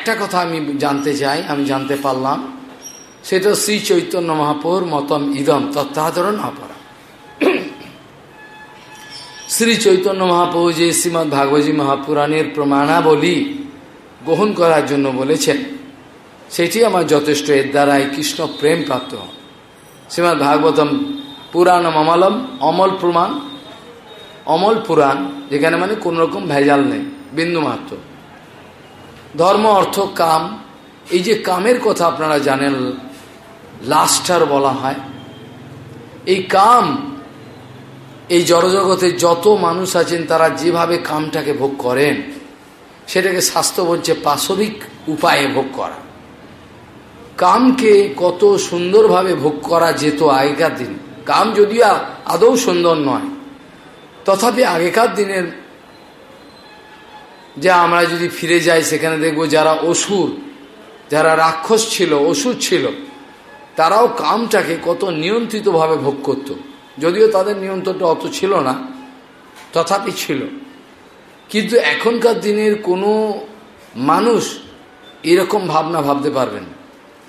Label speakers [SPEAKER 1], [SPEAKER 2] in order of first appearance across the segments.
[SPEAKER 1] একটা কথা আমি জানতে চাই, আমি জানতে পারলাম। সেটা শ্রী চৈতন্য মহাপুর মতম ইদম তত্ত্বাধরণ অপরা শ্রী চৈতন্য মহাপ্রভু যে শ্রীমৎ ভাগবতী মহাপুরাণের প্রমাণাবলী গ্রহণ করার জন্য বলেছেন, সেটি আমার যথেষ্ট এর দ্বারাই কৃষ্ণ প্রেম প্রাপ্ত হন শ্রীমৎ ভাগবতম পুরাণম অমলম, অমল প্রমাণ, অমল পুরাণ, যেখানে মানে কোন রকম ভেজাল নেই বিন্দু মাত্র ধর্ম, অর্থ, কাম। এই যে কামের কথা আপনারা জানেন, লাস্টার বলা হয়। এই কাম, এই জড়জগতে যত মানুষ আছেন, তারা যেভাবে কামটাকে ভোগ করেন, সেটাকে স্বাস্থ্য বলছে পাশবিক উপায়ে ভোগ করা। কামকে কত সুন্দরভাবে ভোগ করা যেত আগেকার দিন। কাম যদিও আদৌ সুন্দর নয়, তথাপি আগেকার দিনের যা আমরা যদি ফিরে যাই, সেখানে দেখব যারা অসুর, যারা রাক্ষস ছিল, অসুর ছিল, তারাও কামটাকে কত নিয়ন্ত্রিতভাবে ভোগ করত। যদিও তাদের নিয়ন্ত্রণটা অত ছিল না, তথাপি ছিল। কিন্তু এখনকার দিনের কোনো মানুষ এরকম ভাবনা ভাবতে পারবেন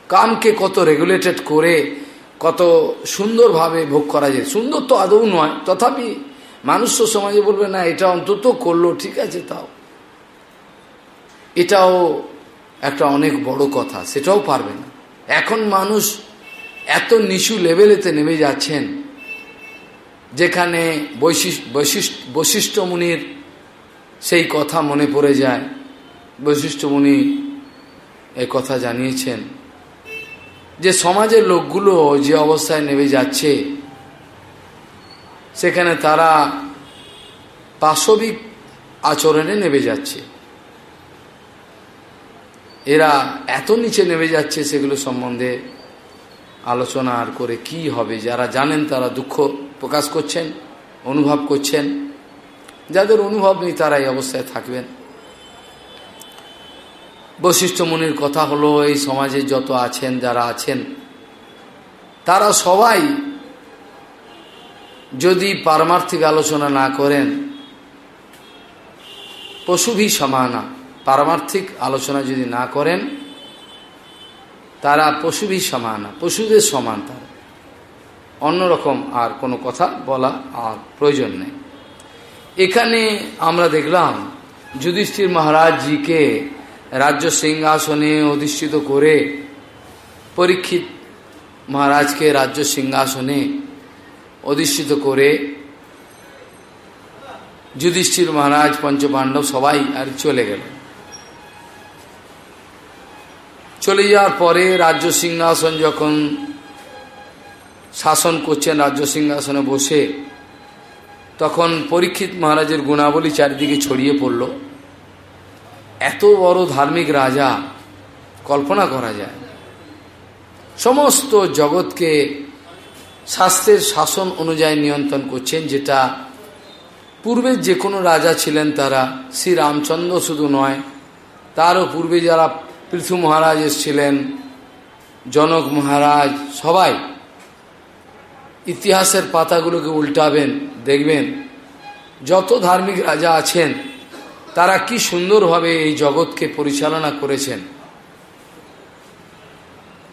[SPEAKER 1] কামকে কত রেগুলেটেড করে, কত সুন্দরভাবে ভোগ করা যায়। সুন্দর তো আদৌ নয়, তথাপি মানুষ সমাজে বলবে, না, এটা অন্তত করল, ঠিক আছে, তাও। এটাও একটা অনেক বড় কথা, সেটাও পারবে না। এখন মানুষ এত নিচু লেভেলেতে নেমে যাচ্ছেন, যেখানে বৈশিষ্ট্য মুনির সেই কথা মনে পড়ে যায়। বৈশিষ্ট্য মুনি এই কথা জানিয়েছেন যে সমাজের লোকগুলো যে অবস্থায় নেমে যাচ্ছে, সেখানে তারা পাশবিক আচরণে নেমে যাচ্ছে। এরা এত নিচে নেমে যাচ্ছে সেগুলো সম্বন্ধে আলোচনা আর করে কি হবে? যারা জানেন তারা দুঃখ প্রকাশ করছেন, অনুভব করছেন। যাদের অনুভব নেই তারা এই অবস্থায় থাকবেন। বৈশিষ্ট্য মুনির কথা হলো, এই সমাজে যত আছেন, যারা আছেন, তারা সবাই যদি পারমার্থিক আলোচনা না করেন পশুভি সমানা। পারমার্থিক আলোচনা যদি না করেন, তারা পশুভি সমান পশুদের সমান তারা। অন্যরকম আর কোনো কথা বলা আর প্রয়োজন নেই। এখানে আমরা দেখলাম, যুধিষ্ঠির মহারাজজিকে রাজ্য সিংহাসনে অধিষ্ঠিত করে পরীক্ষিত মহারাজকে রাজ্য সিংহাসনে অধিষ্ঠিত করে যুধিষ্ঠির মহারাজ পঞ্চপাণ্ডব সবাই আর চলে গেল। চলে যাওয়ার পরে রাজ্য সিংহাসন যখন শাসন করছেন, রাজ্য সিংহাসনে বসে, তখন পরীক্ষিত মহারাজের গুণাবলী চারিদিকে ছড়িয়ে পড়ল। এত বড় ধার্মিক রাজা কল্পনা করা যায় সমস্ত জগৎকে শাস্ত্রের শাসন অনুযায়ী নিয়ন্ত্রণ করছেন, যেটা পূর্বের যে কোনো রাজা ছিলেন তারা। শ্রী রামচন্দ্র শুধু নয়, তারও পূর্বে যারা পৃথু মহারাজ এসছিলেন, জনক মহারাজ, সবাই ইতিহাসের পাতাগুলোকে উল্টাবেন, দেখবেন যত ধার্মিক রাজা আছেন, তারা কি সুন্দরভাবে এই জগৎকে পরিচালনা করেছেন।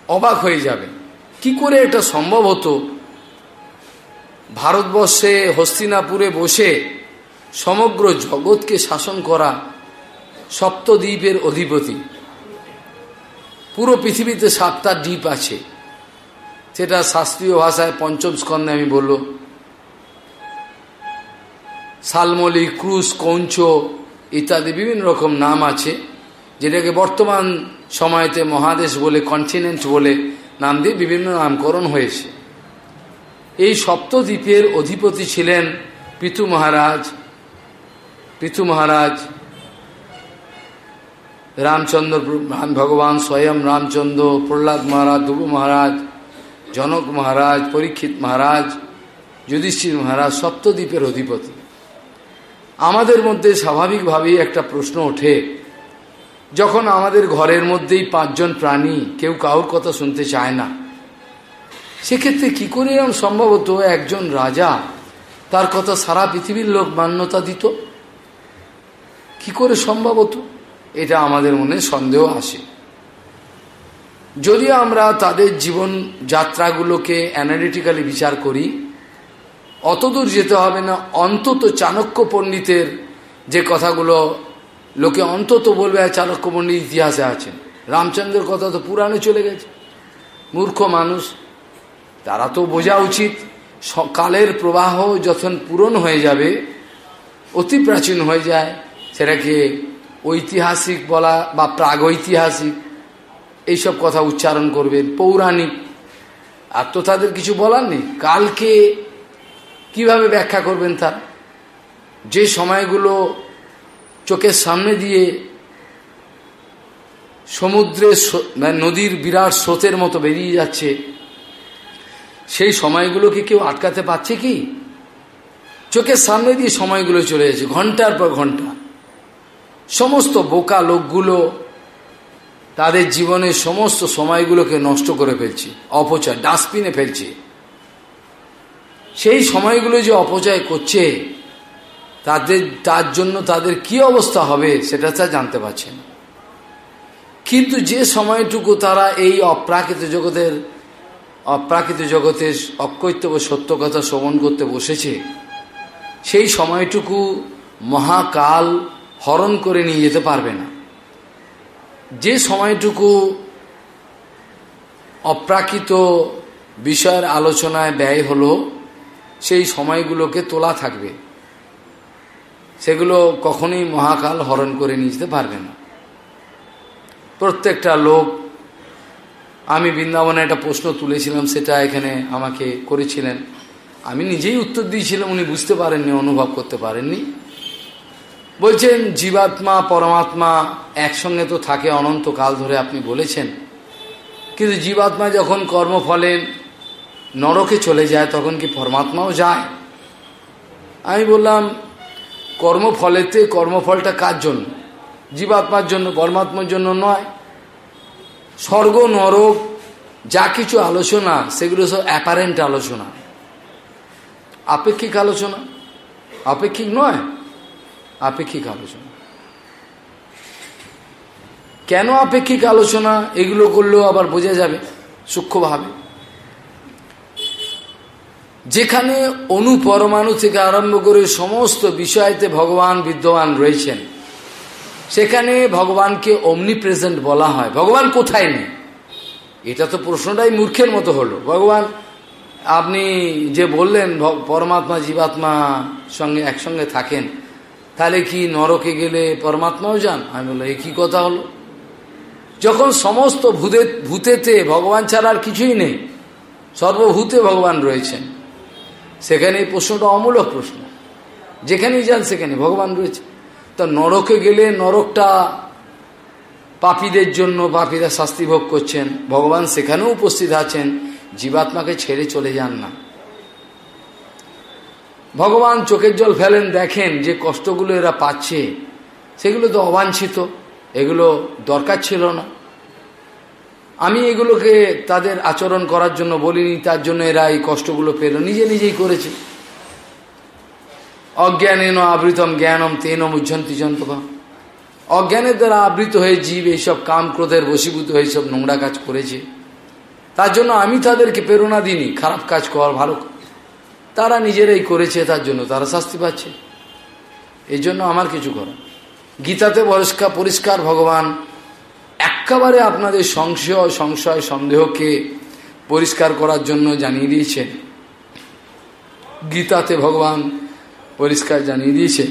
[SPEAKER 1] অবাক হয়ে যাবে কি করে এটা সম্ভব হতো? ভারতবর্ষে হস্তিনাপুরে বসে সমগ্র জগৎকে শাসন করা সপ্তদ্বীপের অধিপতি। পুরো পৃথিবীতে সাতটা দ্বীপ আছে। সেটা শাস্ত্রীয় ভাষায় পঞ্চম স্কন্ধে আমি বলল। শালমলি ক্রুশ, কৌঞ্চ ইত্যাদি বিভিন্ন রকম নাম আছে, যেটাকে বর্তমান সময়তে মহাদেশ বলে কন্টিনেন্ট বলে নাম দিয়ে বিভিন্ন নামকরণ হয়েছে। এই সপ্তদ্বীপের অধিপতি ছিলেন পিতু মহারাজ পিতু মহারাজ রামচন্দ্র ভগবান স্বয়ং রামচন্দ্র, প্রহ্লাদ মহারাজ ধ্রুব মহারাজ, জনক মহারাজ, পরীক্ষিত মহারাজ, যুধিষ্ঠির মহারাজ, সপ্তদ্বীপের অধিপতি। আমাদের মধ্যে স্বাভাবিকভাবেই একটা প্রশ্ন ওঠে। যখন আমাদের ঘরের মধ্যেই পাঁচজন প্রাণী কেউ কাউর কথা শুনতে চায় না, সেক্ষেত্রে কি করে এরকম সম্ভবত একজন রাজা তার কথা সারা পৃথিবীর লোক মান্যতা দিত? কি করে সম্ভবত? এটা আমাদের মনে সন্দেহ আসে। যদি আমরা তাদের জীবন যাত্রাগুলোকে অ্যানালিটিক্যালি বিচার করি, অতদূর যেতে হবে না, অন্তত চাণক্য পণ্ডিতের যে কথাগুলো লোকে অন্তত বলবে চাণক্য পণ্ডিত ইতিহাসে আছেন। রামচন্দ্রের কথা তো পুরাণে চলে গেছে। মূর্খ মানুষ, তারা তো বোঝা উচিত কালের প্রবাহ যখন পূরণ হয়ে যাবে, অতি প্রাচীন হয়ে যায়, সেটাকে ঐতিহাসিক বলা বা প্রাগৈতিহাসিক এইসব কথা উচ্চারণ করবেন, পৌরাণিক। আর তো তাদের কিছু বলার নেই। কালকে কীভাবে ব্যাখ্যা করবেন তার? যে সময়গুলো চোখের সামনে দিয়ে সমুদ্রের মানে নদীর বিরাট স্রোতের মতো বেরিয়ে যাচ্ছে, সেই সময়গুলোকে কেউ আটকাতে পারছে কি? চোখের সামনে দিয়ে সময়গুলো চলে যাচ্ছে, ঘণ্টার পর ঘণ্টা। সমস্ত বোকা লোকগুলো তাদের জীবনের সমস্ত সময়গুলোকে নষ্ট করে ফেলছে, অপচয়, ডাস্টবিনে ফেলছে। সেই সময়গুলো যে অপচয় করছে, তাদের, তার জন্য তাদের কি অবস্থা হবে সেটা তা জানতে পারছেন কিন্তু যে সময়টুকু তারা এই অপ্রাকৃত জগতের অপ্রাকৃত জগতের অকৈত্য সত্য কথা শ্রবণ করতে বসেছে, সেই সময়টুকু মহাকাল হরণ করে নিয়ে যেতে পারবে না। যে সময়টুকু অপ্রাকৃত বিষয়ের আলোচনায় ব্যয় হলো, সেই সময়গুলোকে তোলা থাকবে। সেগুলো কখনোই মহাকাল হরণ করে নিয়ে যেতে পারবে না। প্রত্যেকটা লোক, আমি বৃন্দাবনে একটা প্রশ্ন তুলেছিলাম, সেটা এখানে আমাকে করেছিলেন। আমি নিজেই উত্তর দিয়েছিলাম, উনি বুঝতে পারেননি, অনুভব করতে পারেননি। বলছেন, জীবাত্মা, পরমাত্মা একসঙ্গে তো থাকে অনন্তকাল ধরে আপনি বলেছেন। কিন্তু জীবাত্মা যখন কর্মফলে নরকে চলে যায়, তখন কি পরমাত্মাও যায়? আমি বললাম, কর্মফলেতে কর্মফলটা কার জন্য? জীবাত্মার জন্য, পরমাত্মার জন্য নয়। স্বর্গ, নরক, যা কিছু আলোচনা, সেগুলো সব অ্যাপারেন্ট আলোচনা। আপেক্ষিক আলোচনা? আপেক্ষিক নয়। আপেক্ষিক আলোচনা। কেন আপেক্ষিক আলোচনা? এগুলো করলেও আবার বোঝা যাবে সূক্ষ্মভাবে। যেখানে অনুপরমাণু থেকে আরম্ভ করে সমস্ত বিষয়তে ভগবান বিদ্যমান রয়েছেন, সেখানে ভগবানকে অমনি প্রেজেন্ট বলা হয়। ভগবান কোথায় নেই? এটা তো প্রশ্নটাই মূর্খের মতো হলো। ভগবান, আপনি যে বললেন পরমাত্মা, জীবাত্মা সঙ্গে একসঙ্গে থাকেন তাহলে কি নরকে গেলে পরমাত্মাও যান? আমি বললাম কী কথা হলো? যখন সমস্ত ভূতে, ভূতেতে ভগবান ছাড়া আর কিছুই নেই, সর্বভূতে ভগবান রয়েছেন, সেখানে এই প্রশ্নটা অমূলক প্রশ্ন। যেখানেই যান সেখানে ভগবান রয়েছে। তা নরকে গেলে নরকটা পাপীদের জন্য, পাপীরা শাস্তি ভোগ করছেন, ভগবান সেখানেও উপস্থিত আছেন, জীবাত্মাকে ছেড়ে চলে যান না। ভগবান চোখের জল ফেলেন, দেখেন যে কষ্টগুলো এরা পাচ্ছে। সেগুলো তো অবাঞ্ছিত, এগুলো দরকার ছিল না। আমি এগুলোকে তাদের আচরণ করার জন্য বলিনি, তার জন্য এরা এই কষ্টগুলো পেল, নিজে নিজেই করেছে। অজ্ঞানেন আবৃতম জ্ঞানম তেনম মুঝন্তি যন্ত্রবা অজ্ঞানের দ্বারা আবৃত হয়ে জীব এইসব কাম ক্রোধের বসীভূত হয়ে সব নোংরা কাজ করেছে। তার জন্য আমি তাদেরকে প্রেরণা দিইনি, খারাপ কাজ কর, ভালো তারা নিজেরাই করেছে তার জন্য, তারা শাস্তি পাচ্ছে। এই জন্য আমার কিছু করা। গীতাতে পরিষ্কার পরিষ্কার ভগবান একেবারে আপনাদের সংশয় সংশয়, সন্দেহকে পরিষ্কার করার জন্য জানিয়ে দিয়েছেন। গীতাতে ভগবান পরিষ্কার জানিয়ে দিয়েছেন,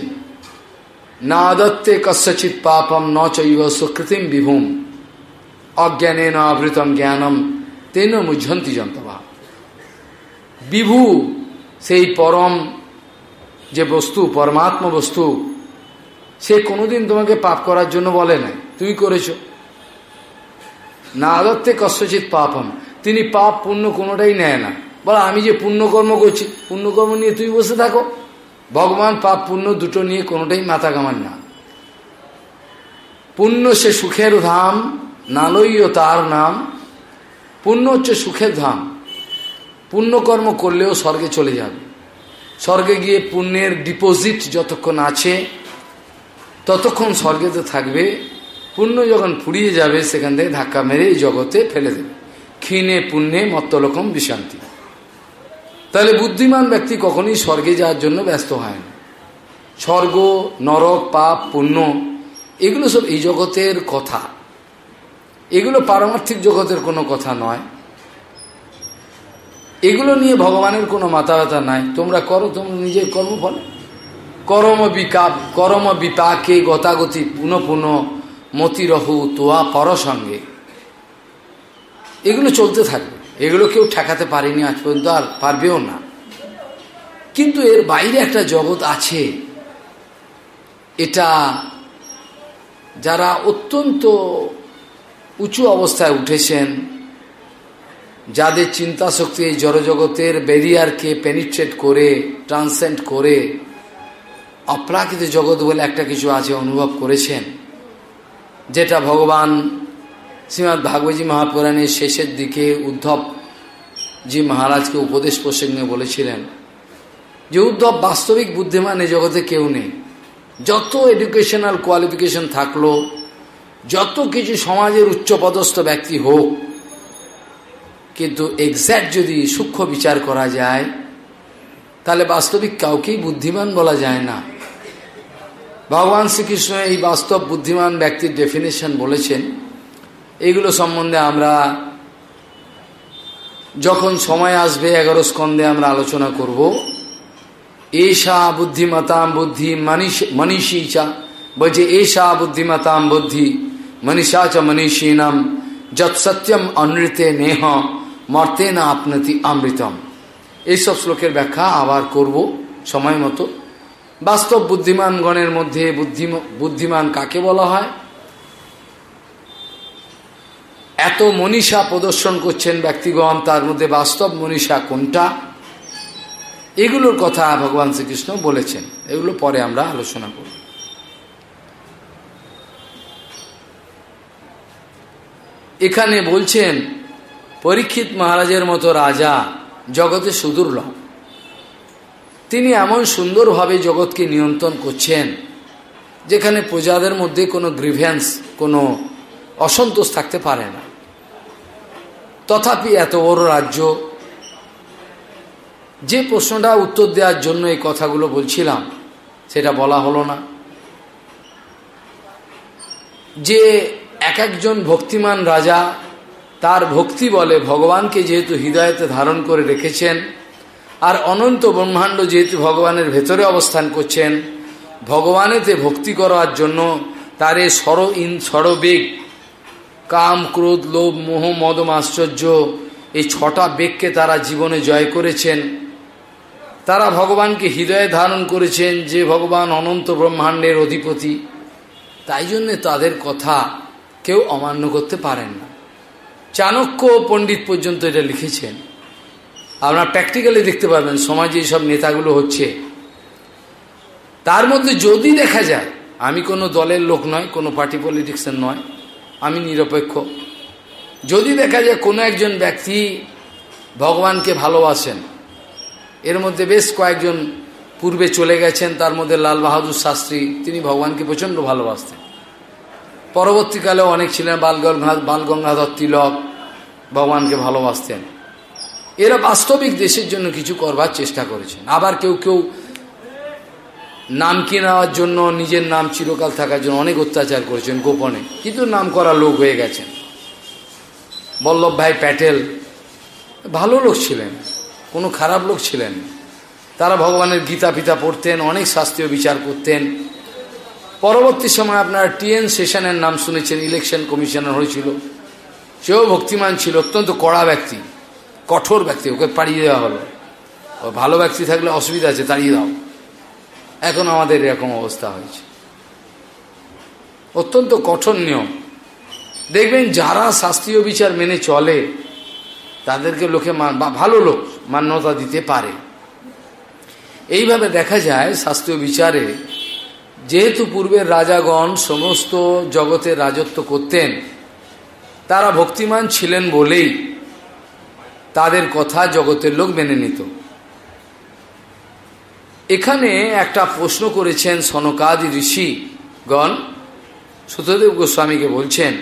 [SPEAKER 1] না আদত্তে কস্যচিৎ পাপম, ন চৈব সুকৃতিম বিভূম। অজ্ঞানে ন আবৃতম জ্ঞানম, তেন মুঝন্তি যন্তবা। বিভু সেই পরম যে বস্তু, পরমাত্ম বস্তু, সে কোনোদিন তোমাকে পাপ করার জন্য বলে নাই। তুমি করেছ। না আদত্তে কষ্টচিত পাপম। তিনি পাপ পুণ্য কোনোটাই নেয় না। বলো, আমি যে পুণ্যকর্ম করছি, পুণ্যকর্ম নিয়ে তুমি বসে থাকো। ভগবান পাপ পুণ্য দুটো নিয়ে কোনোটাই মাথা কামান না। পুণ্য সে সুখের ধাম নালইয় তার নাম। পুণ্য হচ্ছে সুখের ধাম। পুণ্যকর্ম করলেও স্বর্গে চলে যাবে। স্বর্গে গিয়ে পুণ্যের ডিপোজিট যতক্ষণ আছে, ততক্ষণ স্বর্গে তো থাকবে। পুণ্য যখন ফুরিয়ে যাবে, সেখান থেকে ধাক্কা মেরে এই জগতে ফেলে দেবে। ক্ষীণে, পুণ্যে মত্তরকম বিশান্তি তাহলে বুদ্ধিমান ব্যক্তি কখনই স্বর্গে যাওয়ার জন্য ব্যস্ত হয় না। স্বর্গ, নরক, পাপ, পুণ্য, এগুলো সব এই জগতের কথা। এগুলো পারমার্থিক জগতের কোনো কথা নয়। এগুলো নিয়ে ভগবানের কোনো মাথা ব্যথা নাই। তোমরা করো, তোমরা নিজের কর্মফল। করম বিকাপ, করম বিপাকে গতাগতি পুনঃ পুনঃ মতিরহু তোয়া পর সঙ্গে এগুলো চলতে থাকবে। এগুলো কেউ ঠেকাতে পারেনি আজ পর্যন্ত, আর পারবেও না। কিন্তু এর বাইরে একটা জগৎ আছে। এটা যারা অত্যন্ত উঁচু অবস্থায় উঠেছেন যাদের চিন্তা শক্তি এই জড়জগতের ব্যারিয়ারকে পেনিট্রেট করে ট্রান্সেন্ড করে, অপ্রাকৃত জগৎ বলে একটা কিছু আছে অনুভব করেছেন, যেটা ভগবান শ্রীমৎ ভাগবতী মহাপুরাণের শেষের দিকে উদ্ধব জি মহারাজকে উপদেশ প্রসঙ্গে বলেছিলেন যে উদ্ধব বাস্তবিক বুদ্ধিমান এ জগতে কেউ নেই। যত এডুকেশনাল কোয়ালিফিকেশন থাকল, যত কিছু সমাজের উচ্চপদস্থ ব্যক্তি হোক কিন্তু এক্স্যাক্ট যদি সূক্ষ্ম বিচার করা যায়, তাহলে বাস্তবিক কাউকেই বুদ্ধিমান বলা যায় না। ভগবান শ্রীকৃষ্ণ এই বাস্তব বুদ্ধিমান ব্যক্তির ডেফিনেশন বলেছেন। এইগুলো সম্বন্ধে আমরা যখন সময় আসবে, এগারো স্কন্ধে আমরা আলোচনা করব। এশা বুদ্ধিমতাম বুদ্ধি মনীষ মনীষী চা। বলছে এশা বুদ্ধিমতাম বুদ্ধি মনীষা চ মনীষীনাম যৎ সত্যম অনৃতে নেহ। মর্তে না আপনতি অমৃতম এইসব শ্লোকের ব্যাখ্যা আবার করব সময় মতো। বাস্তব বুদ্ধিমানগণের মধ্যে বুদ্ধিমান কাকে বলা হয়? এত মনীষা প্রদর্শন করছেন ব্যক্তিগণ, তার মধ্যে বাস্তব মনীষা কোনটা? এগুলোর কথা ভগবান শ্রীকৃষ্ণ বলেছেন। এগুলো পরে আমরা আলোচনা করব। এখানে বলছেন পরীক্ষিত মহারাজের মতো রাজা জগতে সুদূর্লভ তিনি এমন সুন্দরভাবে জগৎকে নিয়ন্ত্রণ করছেন, যেখানে প্রজাদের মধ্যে কোনো গ্রিভেন্স কোনো অসন্তোষ থাকতে পারে না। তথাপি এত বড় রাজ্য, যে প্রশ্নটা উত্তর দেওয়ার জন্য এই কথাগুলো বলছিলাম, সেটা বলা হলো না। যে এক একজন ভক্তিমান রাজা তার ভক্তি বলে ভগবানকে যেহেতু হৃদয়তে ধারণ করে রেখেছেন, আর অনন্ত ব্রহ্মাণ্ড যেহেতু ভগবানের ভেতরে অবস্থান করছেন, ভগবানেতে ভক্তি করার জন্য তার এই সর ইন সরবেগ, কাম, ক্রোধ, লোভ, মোহ মদম আশ্চর্য এই ছটা বেগকে তারা জীবনে জয় করেছেন। তারা ভগবানকে হৃদয়ে ধারণ করেছেন যে ভগবান অনন্ত ব্রহ্মাণ্ডের অধিপতি। তাই জন্যে তাদের কথা কেউ অমান্য করতে পারেন না। চাণক্য পণ্ডিত পর্যন্ত এটা লিখেছেন। আপনার প্র্যাকটিক্যালি দেখতে পাবেন সমাজে এইসব নেতাগুলো হচ্ছে। তার মধ্যে যদি দেখা যায়, আমি কোনো দলের লোক নয়, কোনো পার্টি পলিটিক্সের নয়, আমি নিরপেক্ষ। যদি দেখা যায় কোনো একজন ব্যক্তি ভগবানকে ভালোবাসেন, এর মধ্যে বেশ কয়েকজন পূর্বে চলে গেছেন, তার মধ্যে লাল বাহাদুর শাস্ত্রী, তিনি ভগবানকে প্রচণ্ড ভালোবাসতেন। পরবর্তীকালে অনেক ছিলেন বালগঙ্গা বালগঙ্গাধর তিলক ভগবানকে ভালোবাসতেন। এরা বাস্তবিক দেশের জন্য কিছু করবার চেষ্টা করেছেন। আবার কেউ কেউ নাম নেওয়ার জন্য, নিজের নাম চিরকাল থাকার জন্য অনেক অত্যাচার করেছেন গোপনে। কিন্তু নাম করা লোক হয়ে গেছেন। বল্লভ ভাই প্যাটেল ভালো লোক ছিলেন, কোনো খারাপ লোক ছিলেন তারা ভগবানের গীতা পিতা পড়তেন, অনেক শাস্ত্রীয় বিচার করতেন। পরবর্তী সময় আপনারা টিএন সেশনের নাম শুনেছেন, ইলেকশন কমিশনার হয়েছিল। সেও ভক্তিমান ছিল, অত্যন্ত কড়া ব্যক্তি, কঠোর ব্যক্তি, ওকে পাড়িয়ে দেওয়া হলো। ভালো ব্যক্তি থাকলে অসুবিধা আছে, তাড়িয়ে দাও। এখন আমাদের এরকম অবস্থা হয়েছে। অত্যন্ত কঠোর নিয়ম। দেখবেন যারা শাস্ত্রীয় বিচার মেনে চলে, তাদেরকে লোকে বা ভালো লোক মান্যতা দিতে পারে। এইভাবে দেখা যায়, শাস্ত্রীয় বিচারে যেহেতু পূর্বের রাজাগণ সমস্ত জগতের রাজত্ব করতেন, তারা ভক্তিমান ছিলেন বলেই তাদের কথা জগতের লোক মেনে নিত। এখানে একটা প্রশ্ন করেছেন সনকাদি ঋষিগণ সুতদেব গোস্বামীকে বলছেন,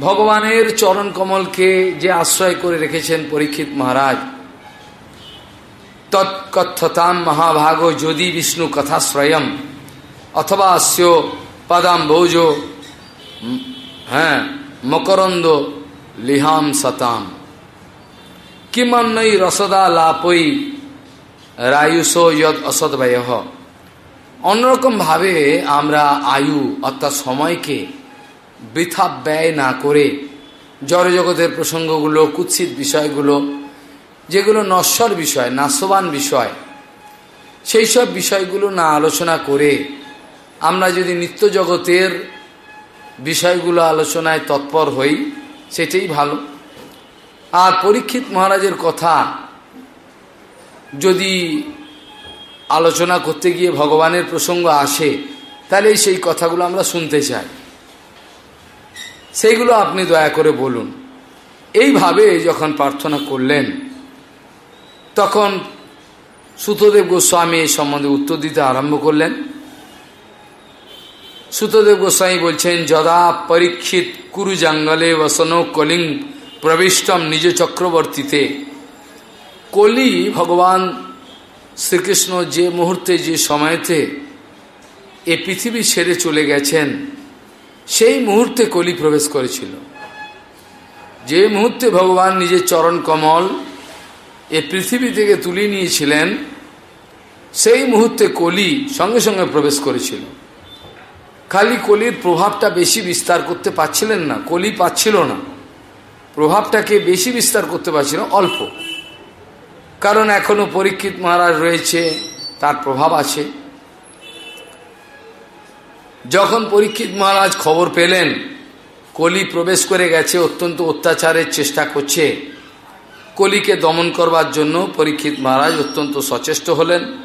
[SPEAKER 1] ভগবানের চরণ কমলকে যে আশ্রয় করে রেখেছেন পরীক্ষিত মহারাজ তৎকথতাম মহাভাগ যদি বিষ্ণু কথাশ্রয়ম অথবা অস্য পদাম ভৌজ হ্যাঁ মকরন্দ লিহাম সতাম কিমন্নই রসদা লাপই রায়ুষ ইয়দ অসদ্বয় অন্যরকমভাবে আমরা আয়ু অর্থাৎ সময়কে বৃথা ব্যয় না করে জড়জগতের প্রসঙ্গগুলো কুৎসিত বিষয়গুলো যেগুলো নশ্বর বিষয়, নাশবান বিষয়, সেই সব বিষয়গুলো না আলোচনা করে আমরা যদি নিত্য জগতের বিষয়গুলো আলোচনায় তৎপর হই, সেটাই ভালো। আর পরীক্ষিত মহারাজের কথা যদি আলোচনা করতে গিয়ে ভগবানের প্রসঙ্গ আসে, তাহলে সেই কথাগুলো আমরা শুনতে চাই। সেইগুলো আপনি দয়া করে বলুন। এইভাবে যখন প্রার্থনা করলেন তখন সুতদেব গোস্বামী এই সম্বন্ধে উত্তর দিতে আরম্ভ করলেন। সুতদেব গোস্বামী বলছেন, যদা পরীক্ষিত কুরু জঙ্গলে বসন কলিং প্রবিষ্টম নিজ চক্রবর্তীতে। কলি ভগবান শ্রীকৃষ্ণ যে মুহূর্তে যে সময়তে এ পৃথিবী ছেড়ে চলে গেছেন, সেই মুহূর্তে কলি প্রবেশ করেছিল। যে মুহূর্তে ভগবান নিজের চরণ কমল এ পৃথিবী থেকে তুলে নিয়েছিলেন, সেই মুহূর্তে কলি সঙ্গে সঙ্গে প্রবেশ করেছিল। খালি কলির প্রভাবটা বেশি বিস্তার করতে পারছিলেন না, কলি পাচ্ছিল না। প্রভাবটাকে বেশি বিস্তার করতে পারছিল অল্প। কারণ এখনও পরীক্ষিত মহারাজ রয়েছে, তার প্রভাব আছে। যখন পরীক্ষিত মহারাজ খবর পেলেন, কলি প্রবেশ করে গেছে, অত্যন্ত অত্যাচারের চেষ্টা করছে কলিকে দমন করবার জন্য পরীক্ষিত মহারাজ অত্যন্ত সচেষ্ট হলেন।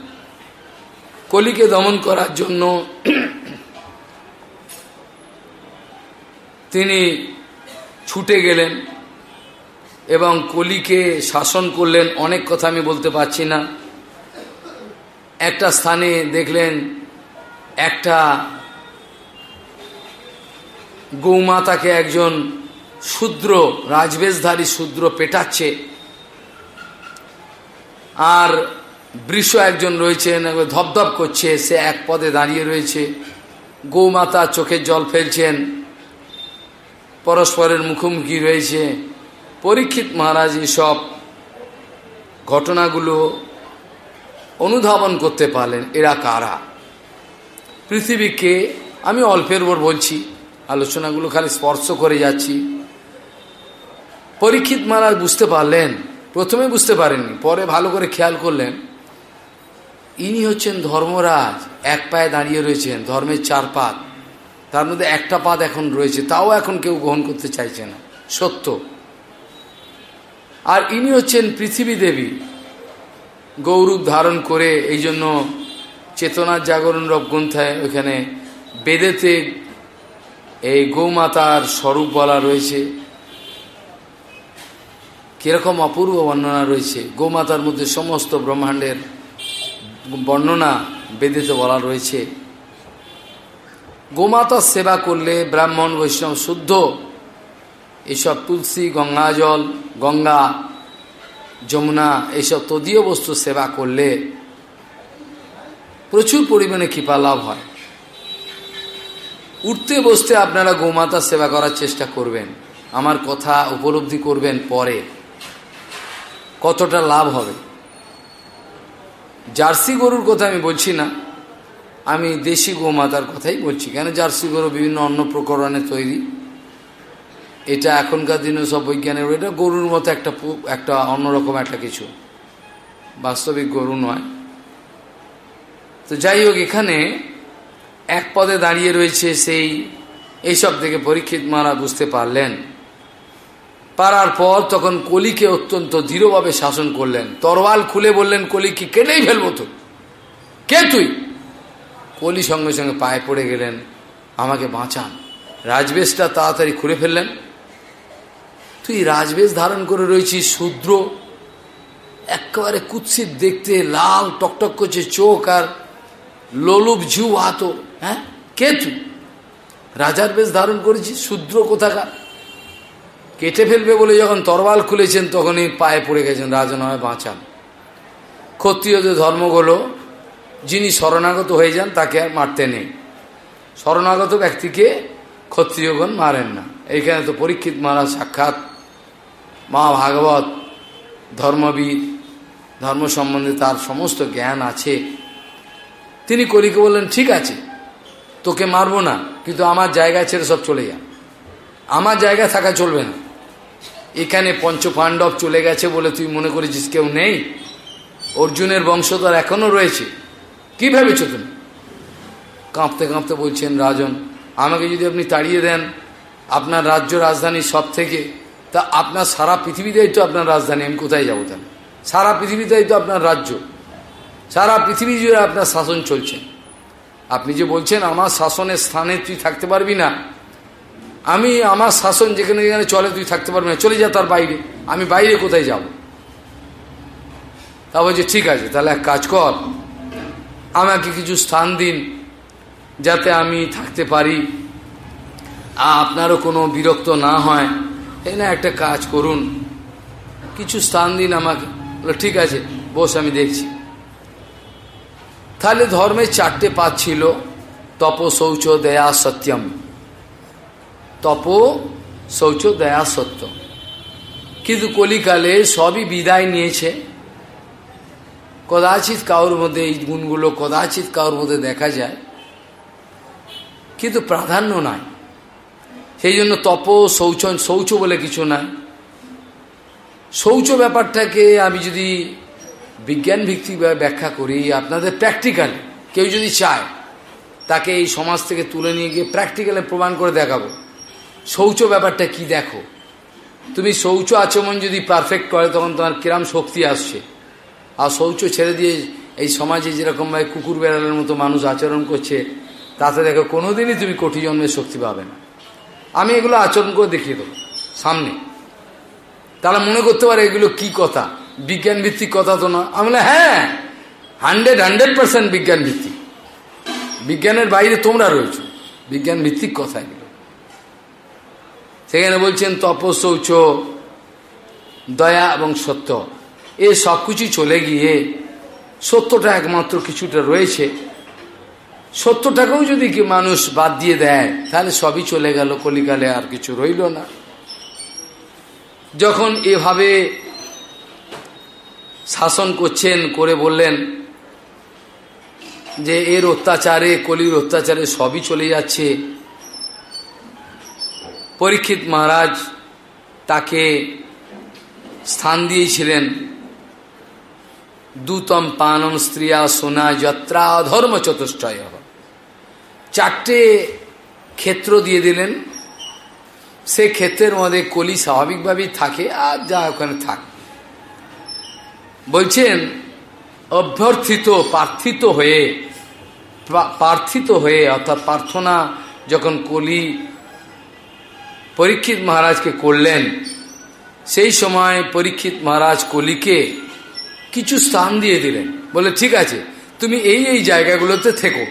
[SPEAKER 1] কলিকে দমন করার জন্য তিনি ছুটে গেলেন এবং কলিকে শাসন করলেন। অনেক কথা আমি বলতে পারছি না। একটা স্থানে দেখলেন একটা গৌমাতাকে একজন শূদ্র রাজবেশধারী শূদ্র পেটাচ্ছে। আর বৃষ একজন রয়েছেন ধপধপ করছে, সে এক পদে দাঁড়িয়ে রয়েছে। গৌমাতা চোখের জল ফেলছেন, পরস্পরের মুখোমুখি রয়েছে। পরীক্ষিত মহারাজ সব ঘটনাগুলো অনুধাবন করতে পারলেন, এরা কারা? পৃথিবীকে আমি অল্পের ওপর বলছি, আলোচনাগুলো খালি স্পর্শ করে যাচ্ছি। পরীক্ষিত মহারাজ বুঝতে পারলেন প্রথমে বুঝতে পারেননি, পরে ভালো করে খেয়াল করলেন। ইনি হচ্ছেন ধর্মরাজ, এক পায়ে দাঁড়িয়ে রয়েছেন, ধর্মের চার পাত। তার মধ্যে একটা পাত এখন রয়েছে, তাও এখন কেউ গ্রহণ করতে চাইছে না, সত্য। আর ইনি হচ্ছেন পৃথিবী দেবী। গৌরূপ ধারণ করে এই জন্য চেতনার জাগরণ রব গ্রন্থায় ওখানে বেদেতে এই গৌমাতার স্বরূপ বলা রয়েছে। কীরকম অপূর্ব বর্ণনা রয়েছে? গোমাতার মধ্যে সমস্ত ব্রহ্মাণ্ডের বর্ণনা বেদেতে বলা রয়েছে। গোমাতার সেবা করলে ব্রাহ্মণ, বৈষ্ণব, শুদ্ধ, এসব তুলসী, গঙ্গা জল, গঙ্গা, যমুনা এইসব তদীয় বস্তু সেবা করলে প্রচুর পরিমাণে কৃপা লাভ হয়। উঠতে বসতে আপনারা গোমাতার সেবা করার চেষ্টা করবেন। আমার কথা উপলব্ধি করবেন পরে। কতটা লাভ হবে? জার্সি গরুর কথা আমি বলছি না। আমি দেশি গোমাতার কথাই বলছি। কেন জার্সি গরু বিভিন্ন অন্য প্রকরণে তৈরি? এটা এখনকার দিনে সব বৈজ্ঞানিক, এটা গরুর মতো একটা একটা অন্যরকম একটা কিছু। বাস্তবিক গরু নয়। তো যাই হোক, এখানে এক পদে দাঁড়িয়ে রয়েছে সেই, এইসব থেকে পরীক্ষিত মারা বুঝতে পারলেন। পারার পর তখন কলিকে অত্যন্ত দৃঢ়ভাবে শাসন করলেন। তরওয়াল খুলে বললেন কলিকে কেটেই ফেলব তো কে তুই? কলি সঙ্গে সঙ্গে পায়ে পড়ে গেলেন, আমাকে বাঁচান। রাজবেশটা তাড়াতাড়ি খুলে ফেললেন। তুই রাজবেশ ধারণ করে রয়েছিস, শূদ্র। একেবারে কুৎসিত দেখতে, লাল, টকটক করছে চোখ আর লোলুপ ঝু আত। হ্যাঁ? কে তুই? রাজার বেশ ধারণ করেছি শূদ্র কোথাকার? কেটে ফেলবে বলে যখন তরবাল খুলেছেন, তখনই পায়ে পড়ে গেছেন। রাজা নয় বাঁচান। ক্ষত্রিয়দের ধর্মগুলো, যিনি শরণাগত হয়ে যান, তাকে আর মারতে নেই। শরণাগত ব্যক্তিকে ক্ষত্রিয়গণ মারেন না। এইখানে তো পরীক্ষিত মহারাজ সাক্ষাৎ। মা ভাগবত ধর্মবিদ, ধর্ম সম্বন্ধে তার সমস্ত জ্ঞান আছে। তিনি কলিকে বললেন, ঠিক আছে, তোকে মারবো না, কিন্তু আমার জায়গা ছেড়ে সব চলে যা। আমার জায়গা থাকা চলবে না। এখানে পঞ্চপাণ্ডব চলে গেছে বলে তুই মনে করেছিস কেউ নেই? অর্জুনের বংশধর এখনও রয়েছে। কি ভেবেছ তুমি? কাঁপতে কাঁপতে বলছেন রাজন, আমাকে যদি আপনি তাড়িয়ে দেন, আপনার রাজ্য রাজধানী সব থেকে তা আপনার সারা পৃথিবীতেই তো আপনার রাজধানী, আমি কোথায় যাব তাহলে? সারা পৃথিবীতেই তো আপনার রাজ্য। সারা পৃথিবী জুড়ে আপনার শাসন চলছে। আপনি যে বলছেন, আমার শাসনের স্থানে তুই থাকতে পারবি না আমি, আমার শাসন যেখানে যেখানে চলে, তুই থাকতে পারবি না। চলে যা তার বাইরে। আমি বাইরে কোথায় যাব? তা বলছে, ঠিক আছে, তাহলে এক কাজ কর। আমাকে কিছু স্থান দিন, যাতে আমি থাকতে পারি। আপনারও কোনো বিরক্ত না হয়? এই না, একটা কাজ করুন। কিছু স্থান দিন আমাকে। ঠিক আছে, বস, আমি দেখছি। তাহলে ধর্মের চারটে পাত ছিল তপ শৌচ দয়া, সত্যম। তপ শৌচ দয়া সত্য। কিন্তু কলিকালে সবই বিদায় নিয়েছে। কদাচিৎ কাউর মধ্যে এই গুণগুলো কদাচিৎ কাউর মধ্যে দেখা যায়। কিন্তু প্রাধান্য নাই। সেই জন্য তপ, শৌচ শৌচ বলে কিছু নাই। শৌচ ব্যাপারটাকে আমি যদি বিজ্ঞান ভিত্তিক ব্যাখ্যা করি, আপনাদের প্র্যাকটিক্যাল কেউ যদি চায়, তাকে এই সমাজ থেকে তুলে নিয়ে গিয়ে প্র্যাকটিক্যালে প্রমাণ করে দেখাবো। শৌচ ব্যাপারটা কি দেখো? তুমি শৌচ আচমন যদি পারফেক্ট করে, তখন তোমার কিরাম শক্তি আসছে? আর শৌচ ছেড়ে দিয়ে এই সমাজে যেরকমভাবে কুকুর বেড়ালের মতো মানুষ আচরণ করছে, তাতে দেখো কোনোদিনই তুমি কোটি জন্মের শক্তি পাবে না। আমি এগুলো আচরণ করে দেখিয়ে দেবো, সামনে। তারা মনে করতে পারে এগুলো কি কথা? বিজ্ঞান ভিত্তিক কথা তো না। আমি হ্যাঁ হান্ড্রেড হান্ড্রেড পার্সেন্ট বিজ্ঞান ভিত্তিক বিজ্ঞানের বাইরে তোমরা রয়েছ। বিজ্ঞান ভিত্তিক কথা সেখানে বলছেন তপশৌচ দয়া এবং সত্য। এ সব কিছু চলে গিয়ে সত্যটা একমাত্র কিছুটা রয়েছে। সত্যটাকেও যদি কি মানুষ বাদ দিয়ে দেয়, তাহলে সবই চলে গেল, কলিকালে আর কিছু রইল না। যখন এভাবে শাসন করছেন, করে বললেন যে, এর অত্যাচারে, কলির অত্যাচারে সবই চলে যাচ্ছে। পরীক্ষিত মহারাজ তাকে স্থান দিয়েছিলেন। দূতম পানম স্ত্রিয়া সোনা যত্রা অধর্ম চতুষ্টয়। চারটে ক্ষেত্র দিয়ে দিলেন। সে ক্ষেত্রের মধ্যে কলি স্বাভাবিকভাবেই থাকে, আর যা ওখানে থাক। বলছেন, অভ্যর্থিত প্রার্থিত হয়ে প্রার্থিত হয়ে অর্থাৎ প্রার্থনা যখন কলি পরীক্ষিত মহারাজকে করলেন। সেই সময় পরীক্ষিত মহারাজ কলিকে কিছু স্থান দিয়ে দিলেন। বলে ঠিক আছে, তুমি এই এই জায়গাগুলোতে থেকো।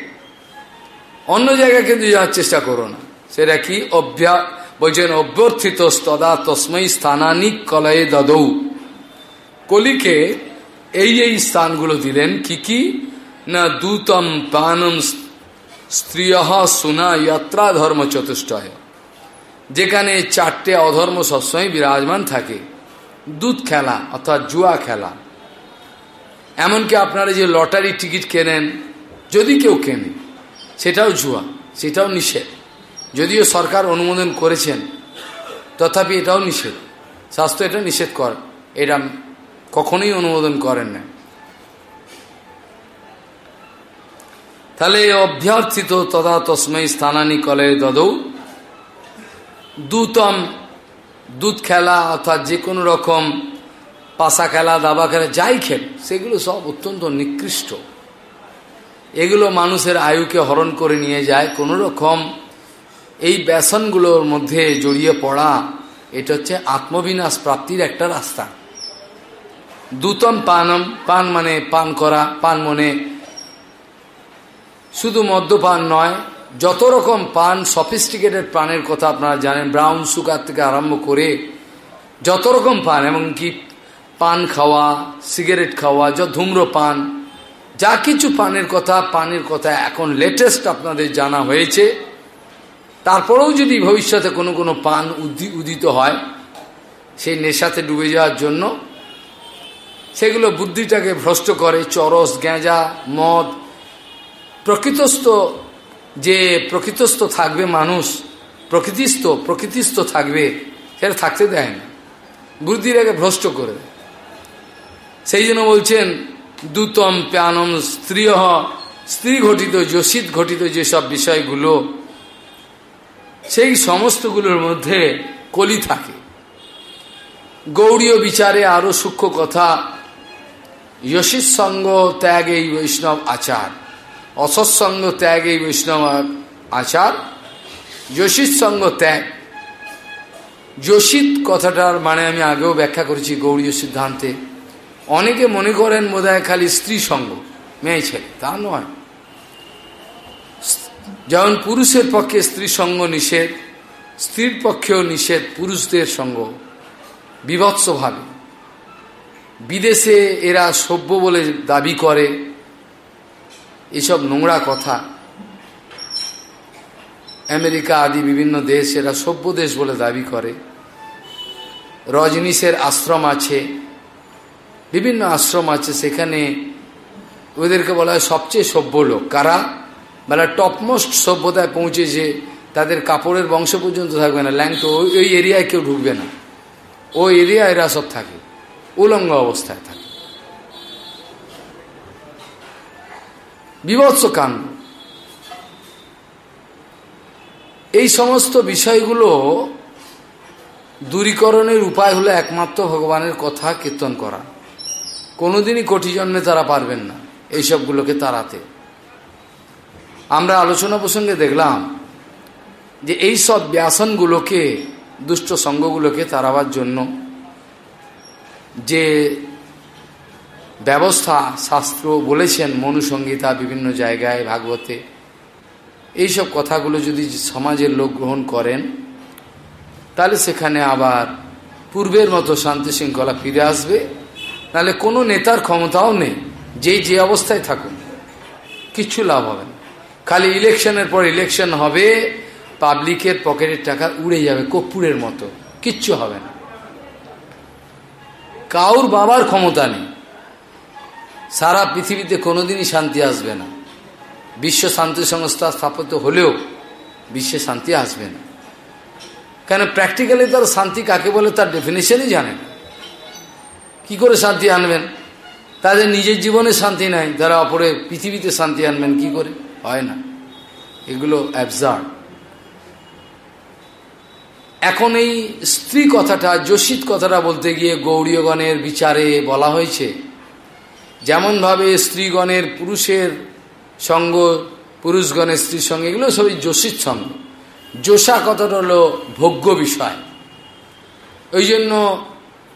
[SPEAKER 1] অন্য জায়গায় কিন্তু যাওয়ার চেষ্টা করো না। সেটা কি? অভ্যা, বলছেন অভ্যর্থিত স্তদা তসমই স্থানানিক কলয়ে দদৌ। কলিকে এই এই স্থানগুলো দিলেন। কি কি? না দূতম পানম স্ত্রিয় সুনা, ইয়াত্রা ধর্ম চতুষ্টয়। যেখানে চারটে অধর্ম সবসময় বিরাজমান থাকে। দুধ খেলা অর্থাৎ জুয়া খেলা। এমনকি আপনারা যে লটারি টিকিট কেনেন, যদি কেউ কেনে, সেটাও জুয়া, সেটাও নিষেধ। যদিও সরকার অনুমোদন করেছেন, তথাপি এটাও নিষেধ। স্বাস্থ্য এটা নিষেধ কর, এটা কখনোই অনুমোদন করেন না। তাহলে অভ্যর্থিত তথা তসময় স্থানানি কলে দদৌ দুতম দুধ খেলা অর্থাৎ যে কোনো রকম পাশা খেলা, দাবা খেলা, যাই খেল, সেগুলো সব অত্যন্ত নিকৃষ্ট। এগুলো মানুষের আয়ুকে হরণ করে নিয়ে যায়। কোনো রকম এই ব্যসনগুলোর মধ্যে জড়িয়ে পড়া, এটা হচ্ছে আত্মবিনাশ প্রাপ্তির একটা রাস্তা। দুতম পানম, পান মানে পান করা, পান মনে। শুধু মদ্যপান নয় যত রকম পান সফিস্টিকেটেড পানের কথা আপনারা জানেন ব্রাউন সুগার থেকে আরম্ভ করে যত রকম পান, এমনকি পান খাওয়া সিগারেট খাওয়া, যত ধূম্র পান, যা কিছু পানের কথা পানের কথা এখন লেটেস্ট আপনাদের জানা হয়েছে। তারপরেও যদি ভবিষ্যতে কোনো কোনো পান উদিত হয়, সেই নেশাতে ডুবে যাওয়ার জন্য সেগুলো বুদ্ধিটাকে ভ্রষ্ট করে, চরস গেঁজা মদ, প্রকৃতস্থ যে প্রকৃতস্থ থাকবে মানুষ, প্রকৃতিস্থ প্রকৃতিস্থ থাকবে, সেটা থাকতে দেয় না। বুদ্ধিটাকে ভ্রষ্ট করে সেই জন্য বলছেন, দূতম প্যানম স্ত্রী স্ত্রী ঘটিত যোশিত ঘটিত যেসব বিষয়গুলো, সেই সমস্তগুলোর মধ্যে কলি থাকে। গৌড়ীয় বিচারে আরও সূক্ষ্ম কথা যশিত সঙ্গ ত্যাগ এই বৈষ্ণব আচার। অসৎসঙ্গ ত্যাগ এই বৈষ্ণব আচার যশিত সঙ্গ ত্যাগ। যোশিত কথাটার মানে আমি আগেও ব্যাখ্যা করেছি গৌরীয় সিদ্ধান্তে। অনেকে মনে করেন বোধ খালি স্ত্রী সঙ্গ, মেয়ে ছেলে, তা নয়। যেমন পুরুষের পক্ষে স্ত্রী সঙ্গ নিষেধ, স্ত্রীর পক্ষেও নিষেধ পুরুষদের সঙ্গ, বিভৎসভাবে। বিদেশে এরা সভ্য বলে দাবি করে এসব নোংরা কথা। আমেরিকা আদি বিভিন্ন দেশ, এরা সভ্য দেশ বলে দাবি করে। রজনীশের আশ্রম আছে, বিভিন্ন আশ্রম আছে, সেখানে ওদেরকে বলা হয় সবচেয়ে সভ্য লোক। কারা? বলা টপমোস্ট সভ্যতায় পৌঁছে যে তাদের কাপড়ের বংশ পর্যন্ত থাকবে না। ল্যাংটো, ওই এরিয়ায় কেউ ঢুকবে না। ওই এরিয়া এরা সব থাকে। উলঙ্গ অবস্থায় থাকে। বিভৎস কাণ্ড এই সমস্ত বিষয়গুলো দূরীকরণের উপায় হলো একমাত্র ভগবানের কথা কীর্তন করা। কোনোদিনই কোটি জন্মে তারা পারবেন না এইসবগুলোকে তাড়াতে। আমরা আলোচনা প্রসঙ্গে দেখলাম যে এই সব ব্যাসনগুলোকে, দুষ্ট সঙ্গগুলোকে তাড়াবার জন্য যে ব্যবস্থা শাস্ত্র বলেছেন মনুসংগীতা বিভিন্ন জায়গায়, ভাগবতে। এইসব কথাগুলো যদি সমাজের লোক গ্রহণ করেন, তাহলে সেখানে আবার পূর্বের মতো শান্তি শৃঙ্খলা ফিরে আসবে। নাহলে কোনো নেতার ক্ষমতাও নেই, যেই যে অবস্থায় থাকুন কিচ্ছু লাভ হবে না। খালি ইলেকশনের পর ইলেকশন হবে, পাবলিকের পকেটের টাকা উড়ে যাবে কর্পূরের মতো। কিচ্ছু হবে না। কাউর বাবার ক্ষমতা নেই। সারা পৃথিবীতে কোনোদিনই শান্তি আসবে না। বিশ্ব শান্তি সংস্থা স্থাপিত হলেও বিশ্বে শান্তি আসবে না। কেন প্র্যাকটিক্যালি তার শান্তি কাকে বলে তার ডেফিনেশনই জানেন কি করে শান্তি আনবেন? তাদের নিজের জীবনে শান্তি নাই তারা অপরে পৃথিবীতে শান্তি আনবেন কি করে? হয় না। এগুলো অ্যাবজার্ড এখন এই স্ত্রী কথাটা যোশিত কথাটা বলতে গিয়ে গৌরীয়গণের বিচারে বলা হয়েছে যেমনভাবে স্ত্রীগণের পুরুষের সঙ্গ, পুরুষগণের স্ত্রীর সঙ্গে, এগুলো সবই যোশিত সঙ্গ যোশা কথাটা হলো ভোগ্য বিষয়। ওই জন্য